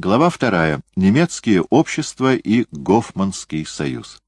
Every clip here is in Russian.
Глава вторая. Немецкие общества и Гофманский союз.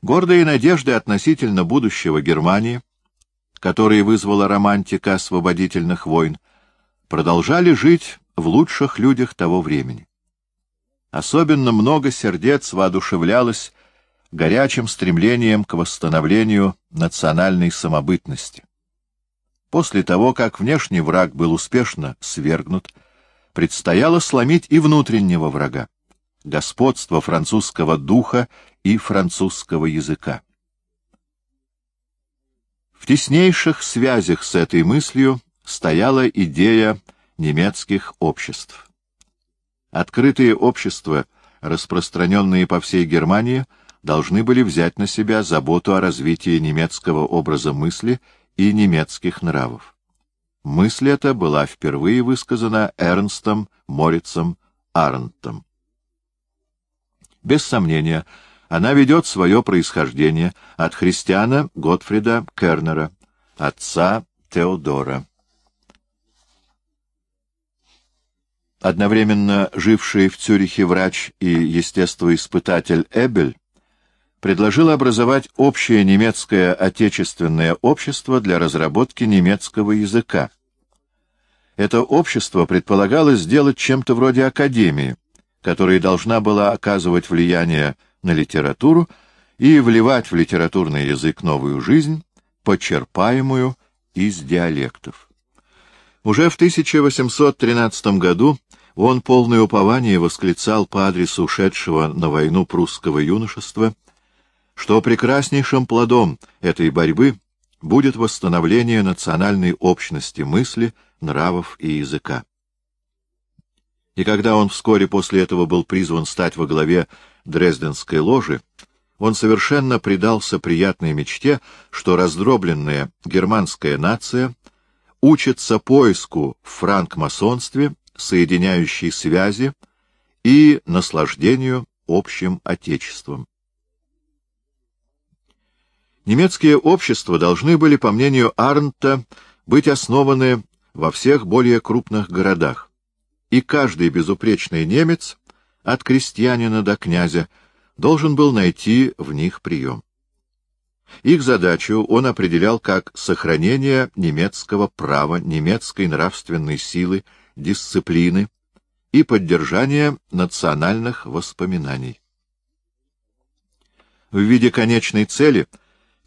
Гордые надежды относительно будущего Германии, которые вызвала романтика освободительных войн, продолжали жить в лучших людях того времени. Особенно много сердец воодушевлялось горячим стремлением к восстановлению национальной самобытности. После того, как внешний враг был успешно свергнут, предстояло сломить и внутреннего врага — господство французского духа и французского языка. В теснейших связях с этой мыслью стояла идея немецких обществ. Открытые общества, распространенные по всей Германии, должны были взять на себя заботу о развитии немецкого образа мысли и немецких нравов. Мысль эта была впервые высказана Эрнстом Морицем Арнтом. Без сомнения, она ведет свое происхождение от христиана Готфрида Кернера, отца Теодора. Одновременно живший в Цюрихе врач и естествоиспытатель Эбель предложил образовать общее немецкое отечественное общество для разработки немецкого языка. Это общество предполагалось сделать чем-то вроде академии, которая должна была оказывать влияние на литературу и вливать в литературный язык новую жизнь, почерпаемую из диалектов. Уже в 1813 году он полное упование восклицал по адресу ушедшего на войну прусского юношества — что прекраснейшим плодом этой борьбы будет восстановление национальной общности мысли, нравов и языка. И когда он вскоре после этого был призван стать во главе Дрезденской ложи, он совершенно предался приятной мечте, что раздробленная германская нация учится поиску в франкмасонстве соединяющей связи и наслаждению общим отечеством. Немецкие общества должны были, по мнению Арнта, быть основаны во всех более крупных городах, и каждый безупречный немец, от крестьянина до князя, должен был найти в них прием. Их задачу он определял как сохранение немецкого права, немецкой нравственной силы, дисциплины и поддержание национальных воспоминаний. В виде конечной цели —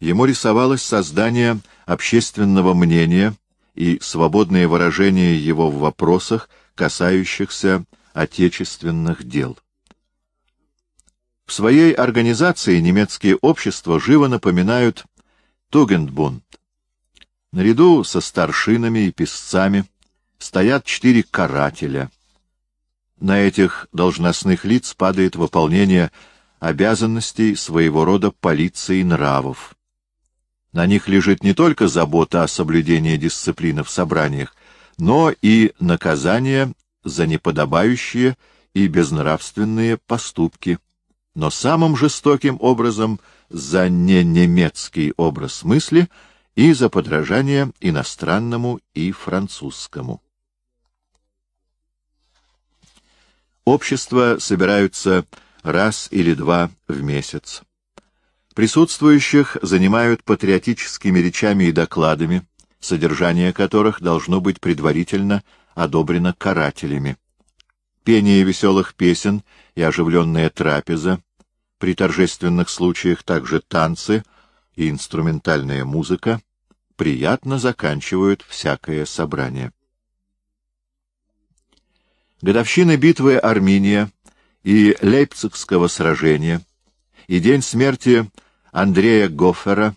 Ему рисовалось создание общественного мнения и свободное выражение его в вопросах, касающихся отечественных дел. В своей организации немецкие общества живо напоминают Тугендбунд. Наряду со старшинами и писцами стоят четыре карателя. На этих должностных лиц падает выполнение обязанностей своего рода полиции нравов. На них лежит не только забота о соблюдении дисциплины в собраниях, но и наказание за неподобающие и безнравственные поступки, но самым жестоким образом за ненемецкий образ мысли и за подражание иностранному и французскому. Общества собираются раз или два в месяц. Присутствующих занимают патриотическими речами и докладами, содержание которых должно быть предварительно одобрено карателями. Пение веселых песен и оживленная трапеза, при торжественных случаях также танцы и инструментальная музыка приятно заканчивают всякое собрание. Годовщина битвы Армения и Лейпцигского сражения и день смерти Андрея Гофера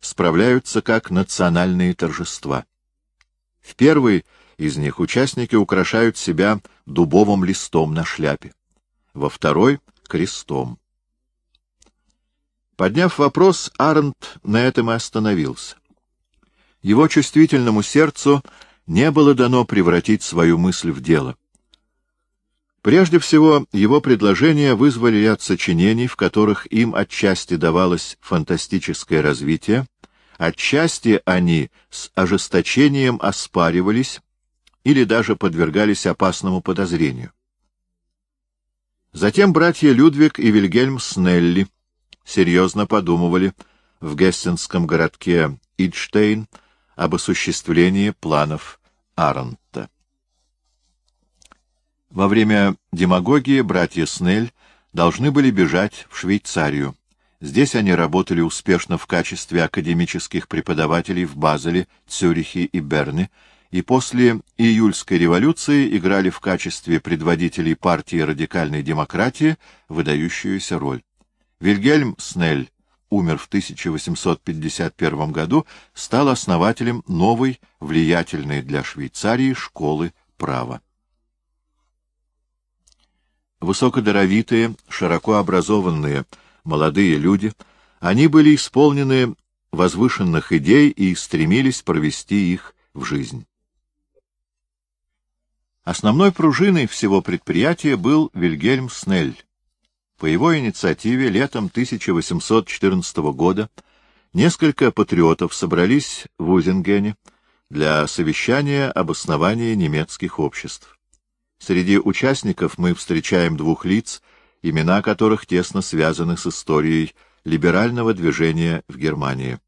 справляются как национальные торжества. В первый из них участники украшают себя дубовым листом на шляпе, во второй — крестом. Подняв вопрос, Арнт на этом и остановился. Его чувствительному сердцу не было дано превратить свою мысль в дело. Прежде всего, его предложения вызвали ряд сочинений, в которых им отчасти давалось фантастическое развитие, отчасти они с ожесточением оспаривались или даже подвергались опасному подозрению. Затем братья Людвиг и Вильгельм Снелли серьезно подумывали в гессенском городке Идштейн об осуществлении планов Аронта. Во время демагогии братья Снель должны были бежать в Швейцарию. Здесь они работали успешно в качестве академических преподавателей в Базеле, Цюрихе и Берне, и после июльской революции играли в качестве предводителей партии радикальной демократии выдающуюся роль. Вильгельм Снель умер в 1851 году, стал основателем новой, влиятельной для Швейцарии школы права. Высокодоровитые, широко образованные, молодые люди, они были исполнены возвышенных идей и стремились провести их в жизнь. Основной пружиной всего предприятия был Вильгельм Снель. По его инициативе летом 1814 года несколько патриотов собрались в Узенгене для совещания об основании немецких обществ. Среди участников мы встречаем двух лиц, имена которых тесно связаны с историей либерального движения в Германии.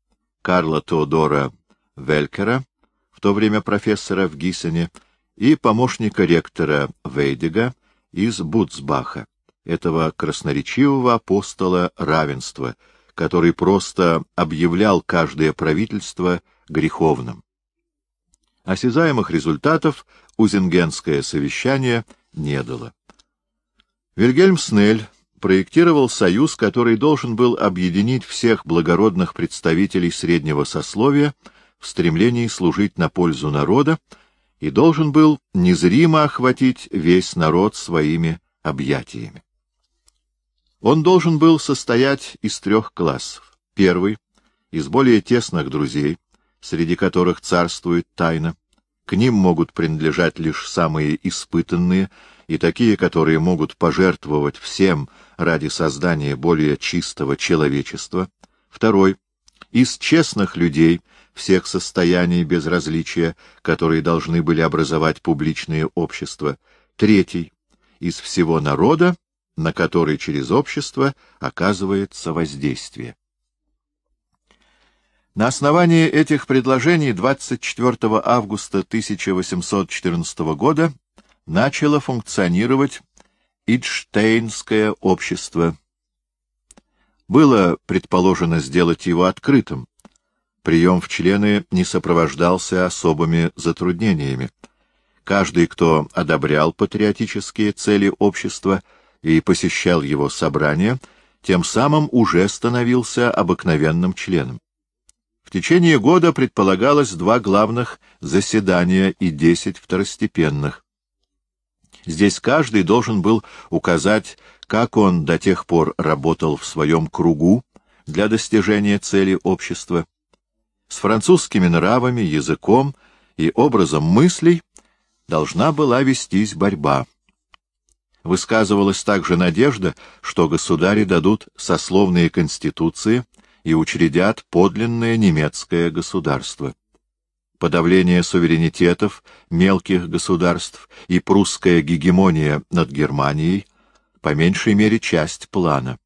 Карла Теодора Велькера, в то время профессора в Гиссене, и помощника ректора Вейдега из Буцбаха, этого красноречивого апостола равенства, который просто объявлял каждое правительство греховным. Осязаемых результатов Узенгенское совещание не дало. Вильгельм Снель проектировал союз, который должен был объединить всех благородных представителей среднего сословия в стремлении служить на пользу народа и должен был незримо охватить весь народ своими объятиями. Он должен был состоять из трех классов. Первый — из более тесных друзей, среди которых царствует тайна. К ним могут принадлежать лишь самые испытанные и такие, которые могут пожертвовать всем ради создания более чистого человечества. Второй — из честных людей всех состояний без различия, которые должны были образовать публичные общества. Третий — из всего народа, на который через общество оказывается воздействие. На основании этих предложений 24 августа 1814 года начало функционировать Идштейнское общество. Было предположено сделать его открытым. Прием в члены не сопровождался особыми затруднениями. Каждый, кто одобрял патриотические цели общества и посещал его собрания, тем самым уже становился обыкновенным членом. Течение года предполагалось два главных заседания и десять второстепенных. Здесь каждый должен был указать, как он до тех пор работал в своем кругу для достижения цели общества. С французскими нравами, языком и образом мыслей должна была вестись борьба. Высказывалась также надежда, что государи дадут сословные конституции — и учредят подлинное немецкое государство. Подавление суверенитетов мелких государств и прусская гегемония над Германией по меньшей мере часть плана.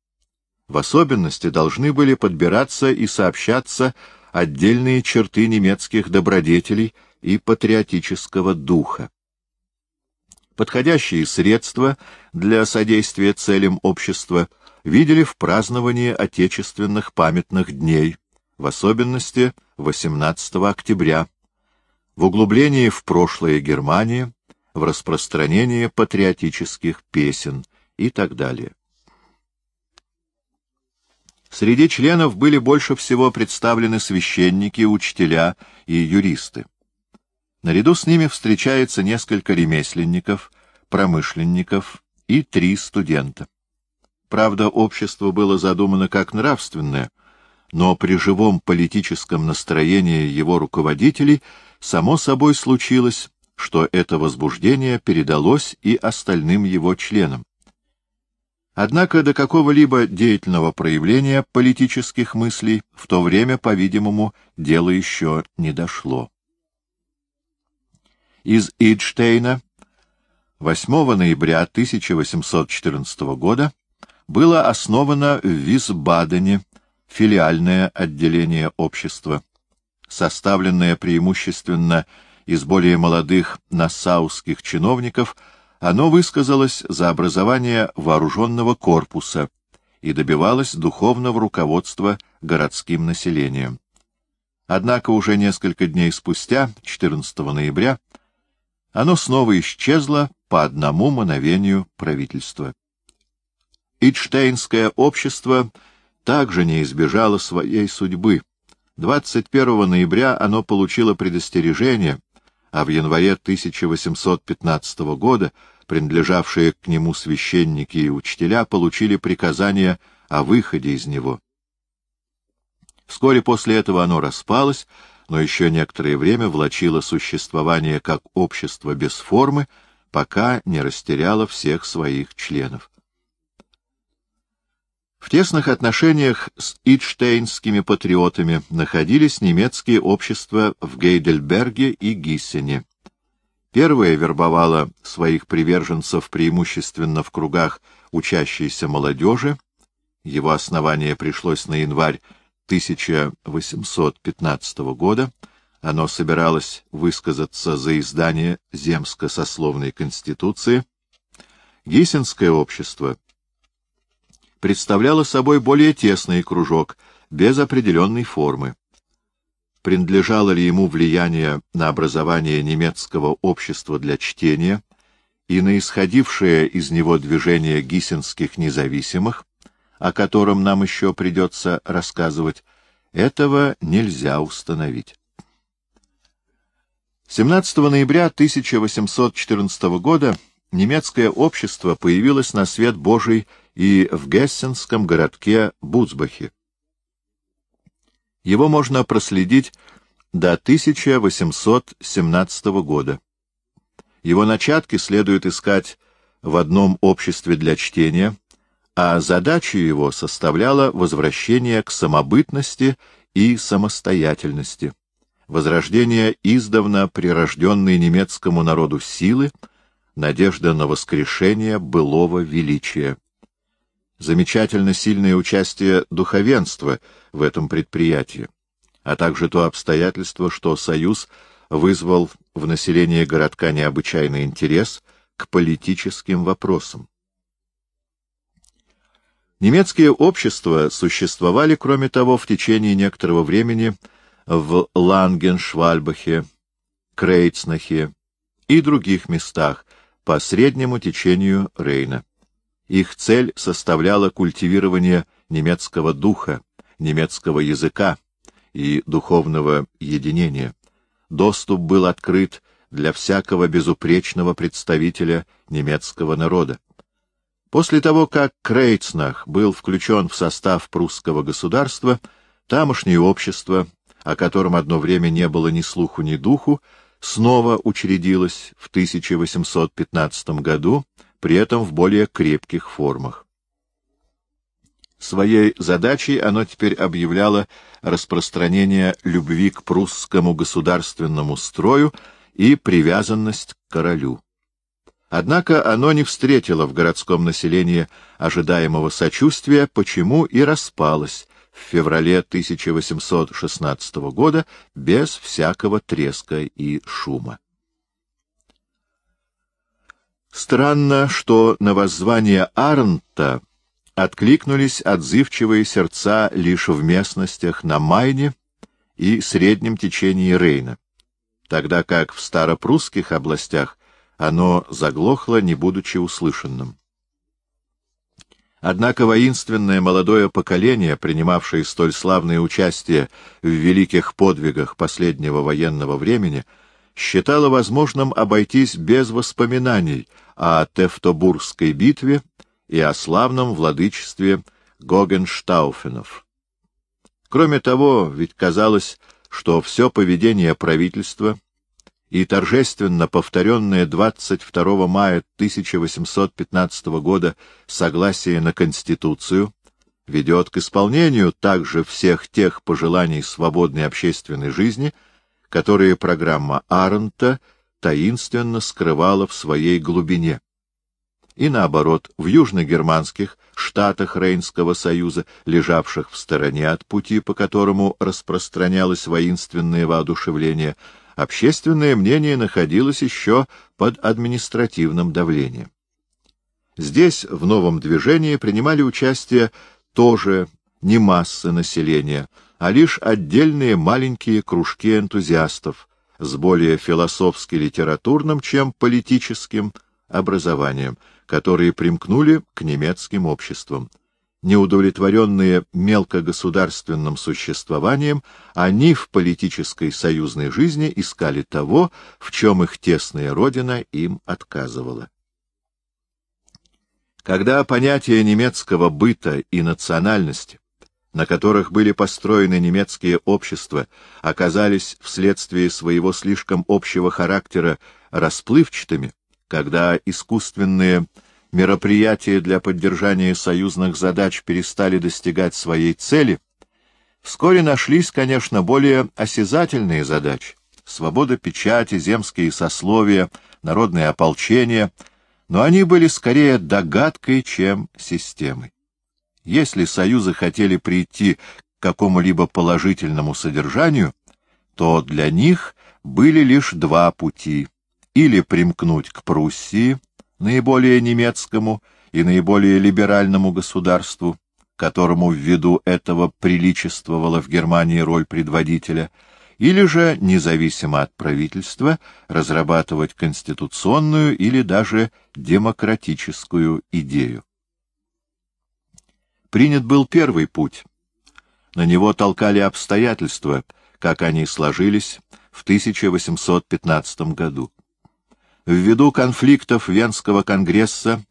В особенности должны были подбираться и сообщаться отдельные черты немецких добродетелей и патриотического духа. Подходящие средства для содействия целям общества – видели в праздновании отечественных памятных дней, в особенности 18 октября, в углублении в прошлое Германии, в распространении патриотических песен и так далее. Среди членов были больше всего представлены священники, учителя и юристы. Наряду с ними встречается несколько ремесленников, промышленников и три студента. Правда, общество было задумано как нравственное, но при живом политическом настроении его руководителей само собой случилось, что это возбуждение передалось и остальным его членам. Однако до какого-либо деятельного проявления политических мыслей в то время, по-видимому, дело еще не дошло. из Идштейна 8 ноября 1814 года было основано в Висбадене филиальное отделение общества, составленное преимущественно из более молодых нассауских чиновников, оно высказалось за образование вооруженного корпуса и добивалось духовного руководства городским населением. Однако уже несколько дней спустя, 14 ноября, оно снова исчезло по одному мановению правительства. Идштейнское общество также не избежало своей судьбы. 21 ноября оно получило предостережение, а в январе 1815 года принадлежавшие к нему священники и учителя получили приказание о выходе из него. Вскоре после этого оно распалось, но еще некоторое время влачило существование как общество без формы, пока не растеряло всех своих членов. В тесных отношениях с идштейнскими патриотами находились немецкие общества в Гейдельберге и Гиссене. Первое вербовало своих приверженцев преимущественно в кругах учащейся молодежи. Его основание пришлось на январь 1815 года. Оно собиралось высказаться за издание Земско-сословной конституции. Гиссенское общество представляло собой более тесный кружок, без определенной формы. Принадлежало ли ему влияние на образование немецкого общества для чтения и на исходившее из него движение гиссенских независимых, о котором нам еще придется рассказывать, этого нельзя установить. 17 ноября 1814 года немецкое общество появилось на свет Божий и в гессенском городке Буцбахе. Его можно проследить до 1817 года. Его начатки следует искать в одном обществе для чтения, а задачу его составляла возвращение к самобытности и самостоятельности, возрождение издавна прирожденной немецкому народу силы, надежда на воскрешение былого величия. Замечательно сильное участие духовенства в этом предприятии, а также то обстоятельство, что Союз вызвал в населении городка необычайный интерес к политическим вопросам. Немецкие общества существовали, кроме того, в течение некоторого времени в Лангеншвальбахе, Крейцнахе и других местах по среднему течению Рейна. Их цель составляла культивирование немецкого духа, немецкого языка и духовного единения. Доступ был открыт для всякого безупречного представителя немецкого народа. После того, как Крейцнах был включен в состав прусского государства, тамошнее общество, о котором одно время не было ни слуху, ни духу, снова учредилось в 1815 году, при этом в более крепких формах. Своей задачей оно теперь объявляло распространение любви к прусскому государственному строю и привязанность к королю. Однако оно не встретило в городском населении ожидаемого сочувствия, почему и распалось в феврале 1816 года без всякого треска и шума. Странно, что на воззвание Арнта откликнулись отзывчивые сердца лишь в местностях на Майне и среднем течении Рейна, тогда как в старопрусских областях оно заглохло, не будучи услышанным. Однако воинственное молодое поколение, принимавшее столь славное участие в великих подвигах последнего военного времени, считало возможным обойтись без воспоминаний о Тевтобургской битве и о славном владычестве Гогенштауфенов. Кроме того, ведь казалось, что все поведение правительства и торжественно повторенное 22 мая 1815 года согласие на Конституцию ведет к исполнению также всех тех пожеланий свободной общественной жизни, которые программа Арнта таинственно скрывала в своей глубине. И наоборот, в южногерманских штатах Рейнского союза, лежавших в стороне от пути, по которому распространялось воинственное воодушевление, общественное мнение находилось еще под административным давлением. Здесь в новом движении принимали участие тоже не массы населения, а лишь отдельные маленькие кружки энтузиастов с более философски-литературным, чем политическим образованием, которые примкнули к немецким обществам. Неудовлетворенные мелкогосударственным существованием, они в политической союзной жизни искали того, в чем их тесная родина им отказывала. Когда понятия немецкого быта и национальности, на которых были построены немецкие общества, оказались вследствие своего слишком общего характера расплывчатыми, когда искусственные мероприятия для поддержания союзных задач перестали достигать своей цели, вскоре нашлись, конечно, более осязательные задачи — свобода печати, земские сословия, народное ополчение — но они были скорее догадкой, чем системой. Если союзы хотели прийти к какому-либо положительному содержанию, то для них были лишь два пути — или примкнуть к Пруссии, наиболее немецкому и наиболее либеральному государству, которому ввиду этого приличествовала в Германии роль предводителя — или же, независимо от правительства, разрабатывать конституционную или даже демократическую идею. Принят был первый путь. На него толкали обстоятельства, как они сложились в 1815 году. Ввиду конфликтов Венского конгресса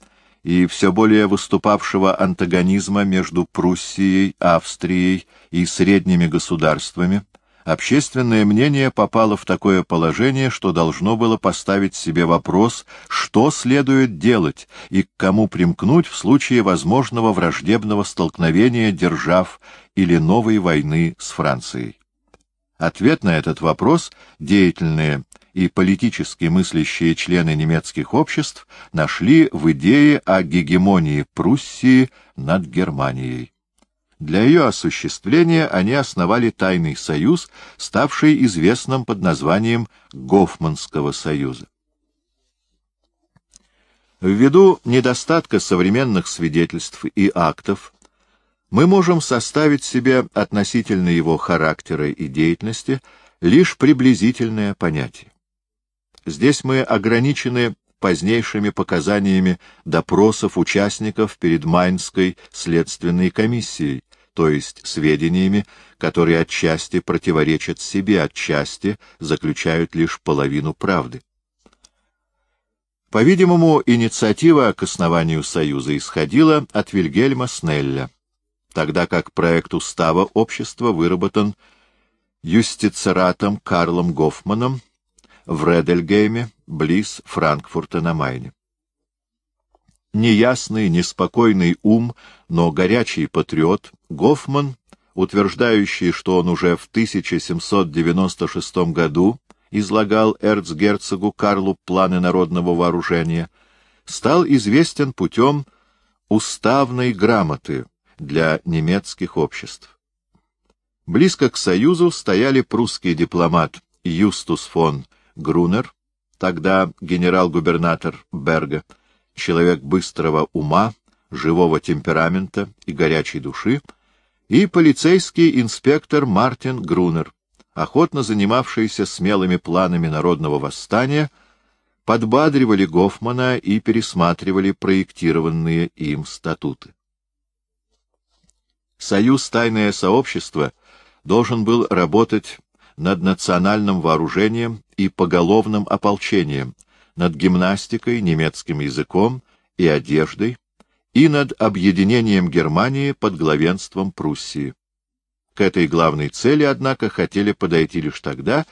и все более выступавшего антагонизма между Пруссией, Австрией и средними государствами, общественное мнение попало в такое положение, что должно было поставить себе вопрос, что следует делать и к кому примкнуть в случае возможного враждебного столкновения держав или новой войны с Францией. Ответ на этот вопрос деятельные и политически мыслящие члены немецких обществ нашли в идее о гегемонии Пруссии над Германией. Для ее осуществления они основали тайный союз, ставший известным под названием Гофманского союза. Ввиду недостатка современных свидетельств и актов, мы можем составить себе относительно его характера и деятельности лишь приблизительное понятие. Здесь мы ограничены позднейшими показаниями допросов участников перед Майнской следственной комиссией, то есть сведениями, которые отчасти противоречат себе, отчасти заключают лишь половину правды. По-видимому, инициатива к основанию Союза исходила от Вильгельма Снелля, тогда как проект устава общества выработан юстицератом Карлом Гофманом в Редельгейме, близ Франкфурта на Майне. Неясный, неспокойный ум, но горячий патриот Гофман, утверждающий, что он уже в 1796 году излагал эрцгерцогу Карлу планы народного вооружения, стал известен путем уставной грамоты для немецких обществ. Близко к Союзу стояли прусский дипломат Юстус фон Грунер, тогда генерал-губернатор Берга, человек быстрого ума, живого темперамента и горячей души, и полицейский инспектор Мартин Грунер, охотно занимавшийся смелыми планами народного восстания, подбадривали Гофмана и пересматривали проектированные им статуты. Союз «Тайное сообщество» должен был работать над национальным вооружением и поголовным ополчением, над гимнастикой, немецким языком и одеждой, и над объединением Германии под главенством Пруссии. К этой главной цели, однако, хотели подойти лишь тогда,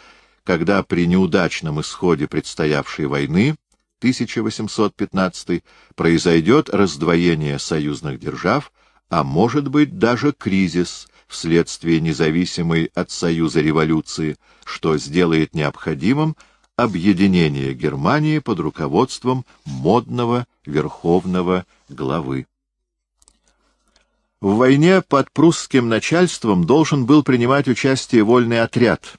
когда при неудачном исходе предстоявшей войны 1815 произойдет раздвоение союзных держав, а может быть даже кризис вследствие независимой от Союза революции, что сделает необходимым объединения Германии под руководством модного верховного главы. В войне под прусским начальством должен был принимать участие вольный отряд,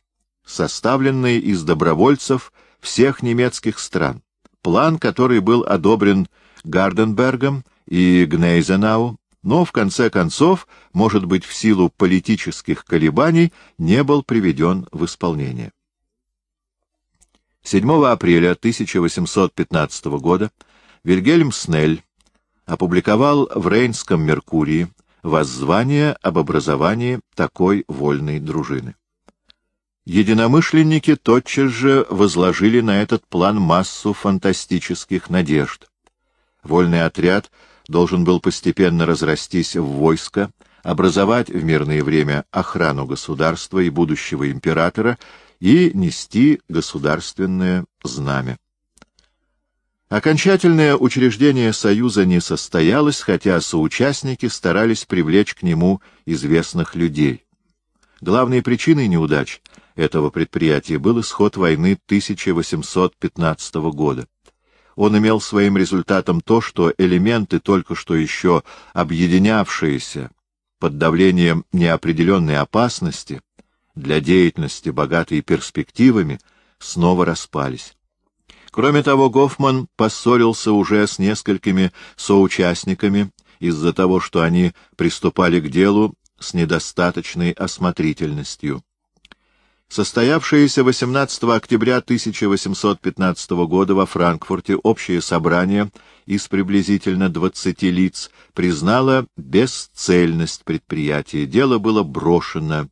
составленный из добровольцев всех немецких стран, план, который был одобрен Гарденбергом и Гнейзенау, но в конце концов, может быть, в силу политических колебаний, не был приведен в исполнение. 7 апреля 1815 года Вильгельм Снель опубликовал в Рейнском Меркурии воззвание об образовании такой вольной дружины. Единомышленники тотчас же возложили на этот план массу фантастических надежд. Вольный отряд должен был постепенно разрастись в войско, образовать в мирное время охрану государства и будущего императора и нести государственное знамя. Окончательное учреждение Союза не состоялось, хотя соучастники старались привлечь к нему известных людей. Главной причиной неудач этого предприятия был исход войны 1815 года. Он имел своим результатом то, что элементы, только что еще объединявшиеся под давлением неопределенной опасности, для деятельности, богатой перспективами, снова распались. Кроме того, Гофман поссорился уже с несколькими соучастниками из-за того, что они приступали к делу с недостаточной осмотрительностью. Состоявшееся 18 октября 1815 года во Франкфурте общее собрание из приблизительно 20 лиц признало бесцельность предприятия. Дело было брошено,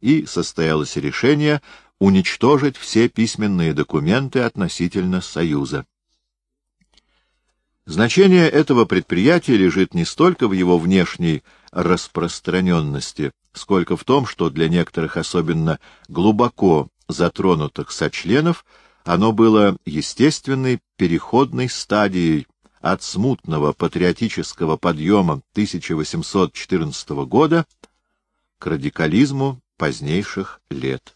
и состоялось решение уничтожить все письменные документы относительно Союза. Значение этого предприятия лежит не столько в его внешней распространенности, сколько в том, что для некоторых особенно глубоко затронутых сочленов оно было естественной переходной стадией от смутного патриотического подъема 1814 года к радикализму позднейших лет.